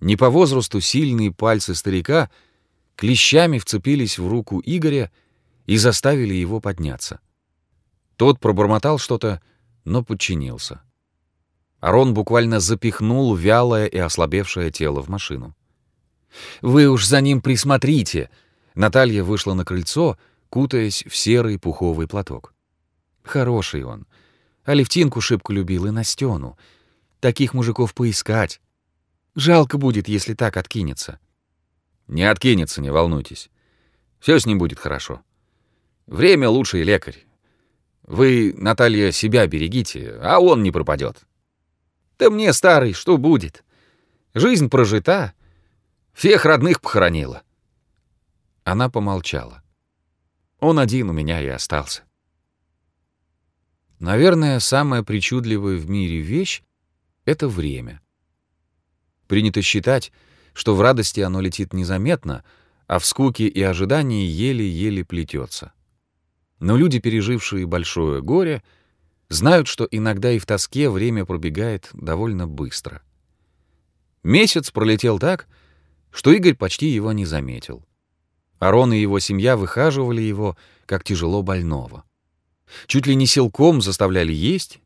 Не по возрасту сильные пальцы старика клещами вцепились в руку Игоря и заставили его подняться. Тот пробормотал что-то, но подчинился. Арон буквально запихнул вялое и ослабевшее тело в машину. «Вы уж за ним присмотрите!» Наталья вышла на крыльцо, кутаясь в серый пуховый платок. «Хороший он. Алевтинку шибко любил и Настену. Таких мужиков поискать. Жалко будет, если так откинется». «Не откинется, не волнуйтесь. Все с ним будет хорошо. Время лучший лекарь. Вы, Наталья, себя берегите, а он не пропадет. Да мне, старый, что будет? Жизнь прожита, всех родных похоронила. Она помолчала. Он один у меня и остался. Наверное, самая причудливая в мире вещь — это время. Принято считать, что в радости оно летит незаметно, а в скуке и ожидании еле-еле плетется. Но люди, пережившие большое горе, знают, что иногда и в тоске время пробегает довольно быстро. Месяц пролетел так, что Игорь почти его не заметил. Арон и его семья выхаживали его, как тяжело больного. Чуть ли не силком заставляли есть,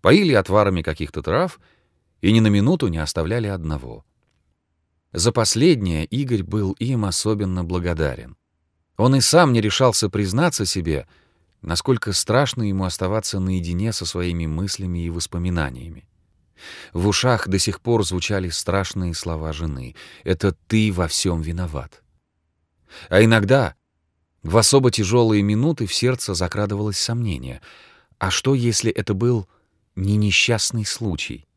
поили отварами каких-то трав и ни на минуту не оставляли одного. За последнее Игорь был им особенно благодарен. Он и сам не решался признаться себе, насколько страшно ему оставаться наедине со своими мыслями и воспоминаниями. В ушах до сих пор звучали страшные слова жены. «Это ты во всем виноват». А иногда, в особо тяжелые минуты, в сердце закрадывалось сомнение. А что, если это был не несчастный случай?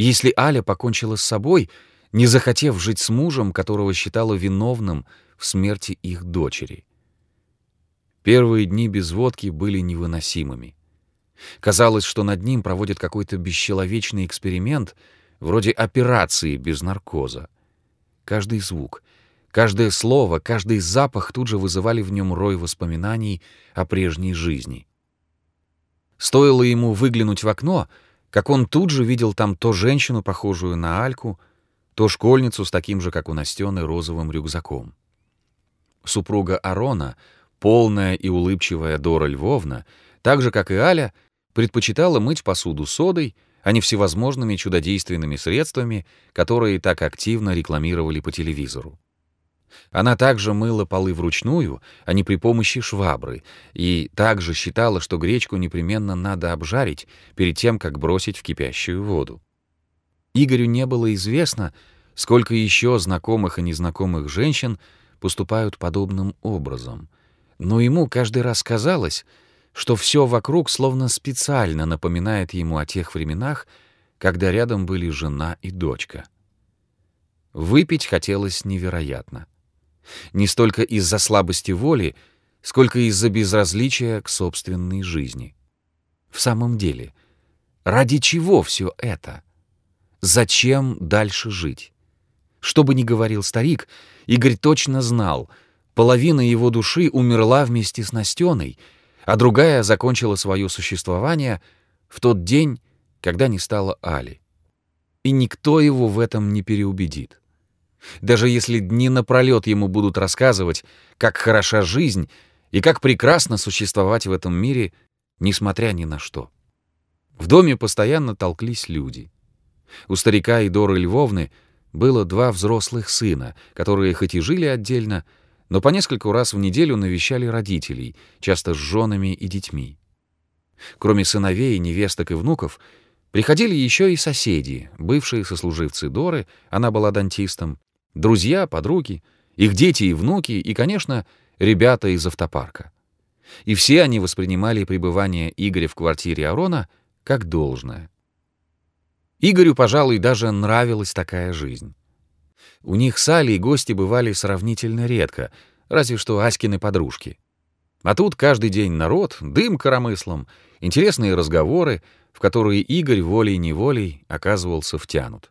Если Аля покончила с собой, не захотев жить с мужем, которого считала виновным в смерти их дочери. Первые дни без водки были невыносимыми. Казалось, что над ним проводят какой-то бесчеловечный эксперимент, вроде операции без наркоза. Каждый звук, каждое слово, каждый запах тут же вызывали в нем рой воспоминаний о прежней жизни. Стоило ему выглянуть в окно, как он тут же видел там то женщину, похожую на Альку, то школьницу с таким же, как у Настены, розовым рюкзаком. Супруга Арона, полная и улыбчивая Дора Львовна, так же, как и Аля, предпочитала мыть посуду содой, а не всевозможными чудодейственными средствами, которые так активно рекламировали по телевизору. Она также мыла полы вручную, а не при помощи швабры, и также считала, что гречку непременно надо обжарить перед тем, как бросить в кипящую воду. Игорю не было известно, сколько еще знакомых и незнакомых женщин поступают подобным образом. Но ему каждый раз казалось, что все вокруг словно специально напоминает ему о тех временах, когда рядом были жена и дочка. Выпить хотелось невероятно. Не столько из-за слабости воли, сколько из-за безразличия к собственной жизни. В самом деле, ради чего все это? Зачем дальше жить? Что бы ни говорил старик, Игорь точно знал, половина его души умерла вместе с Настеной, а другая закончила свое существование в тот день, когда не стало Али. И никто его в этом не переубедит. Даже если дни напролет ему будут рассказывать, как хороша жизнь и как прекрасно существовать в этом мире, несмотря ни на что. В доме постоянно толклись люди. У старика и Доры Львовны было два взрослых сына, которые хоть и жили отдельно, но по нескольку раз в неделю навещали родителей, часто с женами и детьми. Кроме сыновей, невесток и внуков, приходили еще и соседи, бывшие сослуживцы Доры, она была дантистом, друзья, подруги, их дети и внуки и, конечно, ребята из автопарка. И все они воспринимали пребывание Игоря в квартире Арона как должное. Игорю, пожалуй, даже нравилась такая жизнь. У них с Алей гости бывали сравнительно редко, разве что Аськины подружки. А тут каждый день народ, дым коромыслом, интересные разговоры, в которые Игорь волей-неволей оказывался втянут.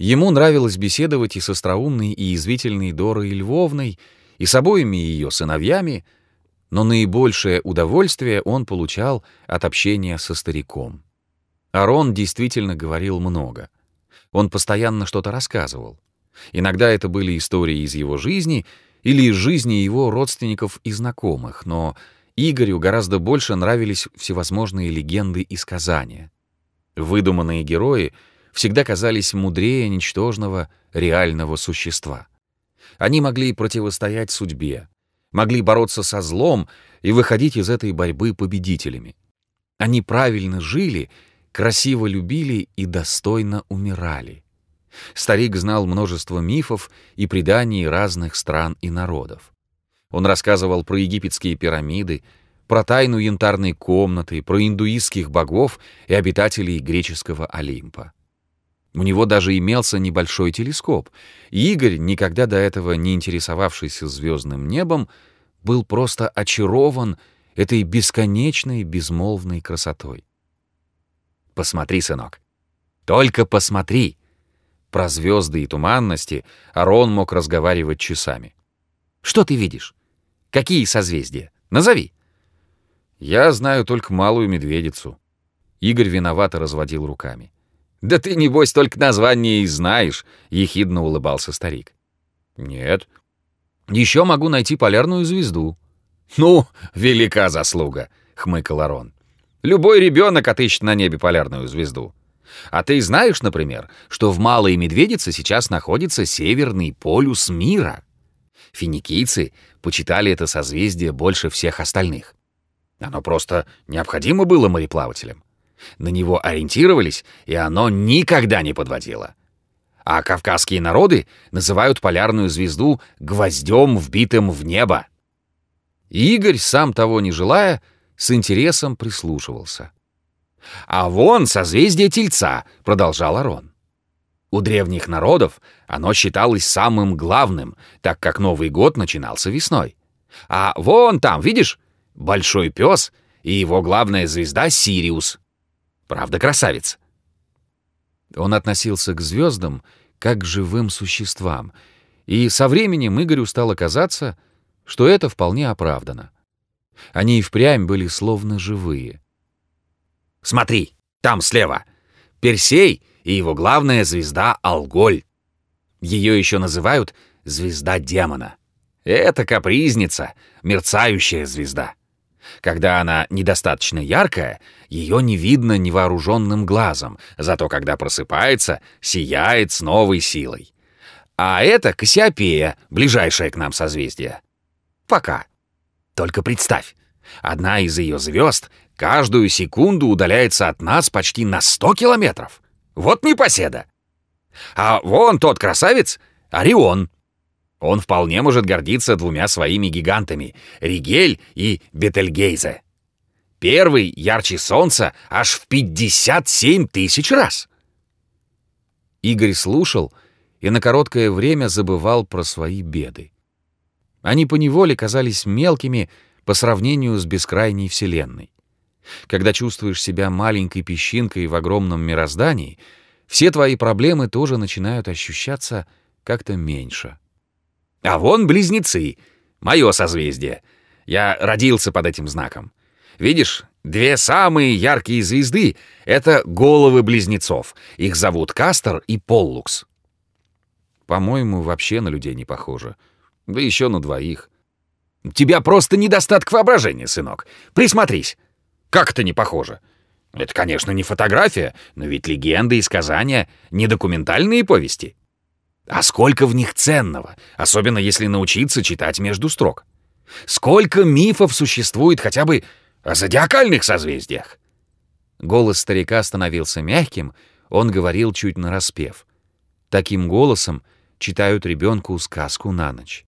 Ему нравилось беседовать и с остроумной и язвительной Дорой Львовной, и с обоими ее сыновьями, но наибольшее удовольствие он получал от общения со стариком. Арон действительно говорил много. Он постоянно что-то рассказывал. Иногда это были истории из его жизни или из жизни его родственников и знакомых, но Игорю гораздо больше нравились всевозможные легенды и сказания. Выдуманные герои всегда казались мудрее ничтожного реального существа. Они могли противостоять судьбе, могли бороться со злом и выходить из этой борьбы победителями. Они правильно жили, красиво любили и достойно умирали. Старик знал множество мифов и преданий разных стран и народов. Он рассказывал про египетские пирамиды, про тайну янтарной комнаты, про индуистских богов и обитателей греческого Олимпа. У него даже имелся небольшой телескоп, и Игорь, никогда до этого не интересовавшийся звездным небом, был просто очарован этой бесконечной безмолвной красотой. «Посмотри, сынок, только посмотри!» Про звезды и туманности Арон мог разговаривать часами. «Что ты видишь? Какие созвездия? Назови!» «Я знаю только малую медведицу». Игорь виновато разводил руками. «Да ты, небось, только название и знаешь», — ехидно улыбался старик. «Нет. Еще могу найти полярную звезду». «Ну, велика заслуга», — хмыкал Арон. «Любой ребенок отыщет на небе полярную звезду. А ты знаешь, например, что в Малой Медведице сейчас находится северный полюс мира? Финикийцы почитали это созвездие больше всех остальных. Оно просто необходимо было мореплавателям. На него ориентировались, и оно никогда не подводило. А кавказские народы называют полярную звезду гвоздем, вбитым в небо. Игорь, сам того не желая, с интересом прислушивался. «А вон созвездие Тельца», — продолжал Арон. У древних народов оно считалось самым главным, так как Новый год начинался весной. А вон там, видишь, большой пес и его главная звезда Сириус. Правда, красавец? Он относился к звездам как к живым существам, и со временем Игорю стало казаться, что это вполне оправдано. Они и впрямь были словно живые. Смотри, там слева. Персей и его главная звезда Алголь. Ее еще называют звезда демона. Это капризница, мерцающая звезда. Когда она недостаточно яркая, ее не видно невооруженным глазом, зато когда просыпается, сияет с новой силой. А это Кассиопея, ближайшее к нам созвездие. Пока. Только представь, одна из ее звезд каждую секунду удаляется от нас почти на 100 километров. Вот непоседа. А вон тот красавец — Орион. Он вполне может гордиться двумя своими гигантами — Ригель и Бетельгейзе. Первый ярче солнца аж в 57 тысяч раз. Игорь слушал и на короткое время забывал про свои беды. Они поневоле казались мелкими по сравнению с бескрайней Вселенной. Когда чувствуешь себя маленькой песчинкой в огромном мироздании, все твои проблемы тоже начинают ощущаться как-то меньше. А вон близнецы, мое созвездие. Я родился под этим знаком. Видишь, две самые яркие звезды — это головы близнецов. Их зовут Кастер и Поллукс. По-моему, вообще на людей не похоже. Да еще на двоих. Тебя просто недостаток воображения, сынок. Присмотрись. Как это не похоже? Это, конечно, не фотография, но ведь легенды и сказания — не документальные повести. А сколько в них ценного, особенно если научиться читать между строк. Сколько мифов существует хотя бы о зодиакальных созвездиях? Голос старика становился мягким, он говорил чуть нараспев. Таким голосом читают ребенку сказку на ночь.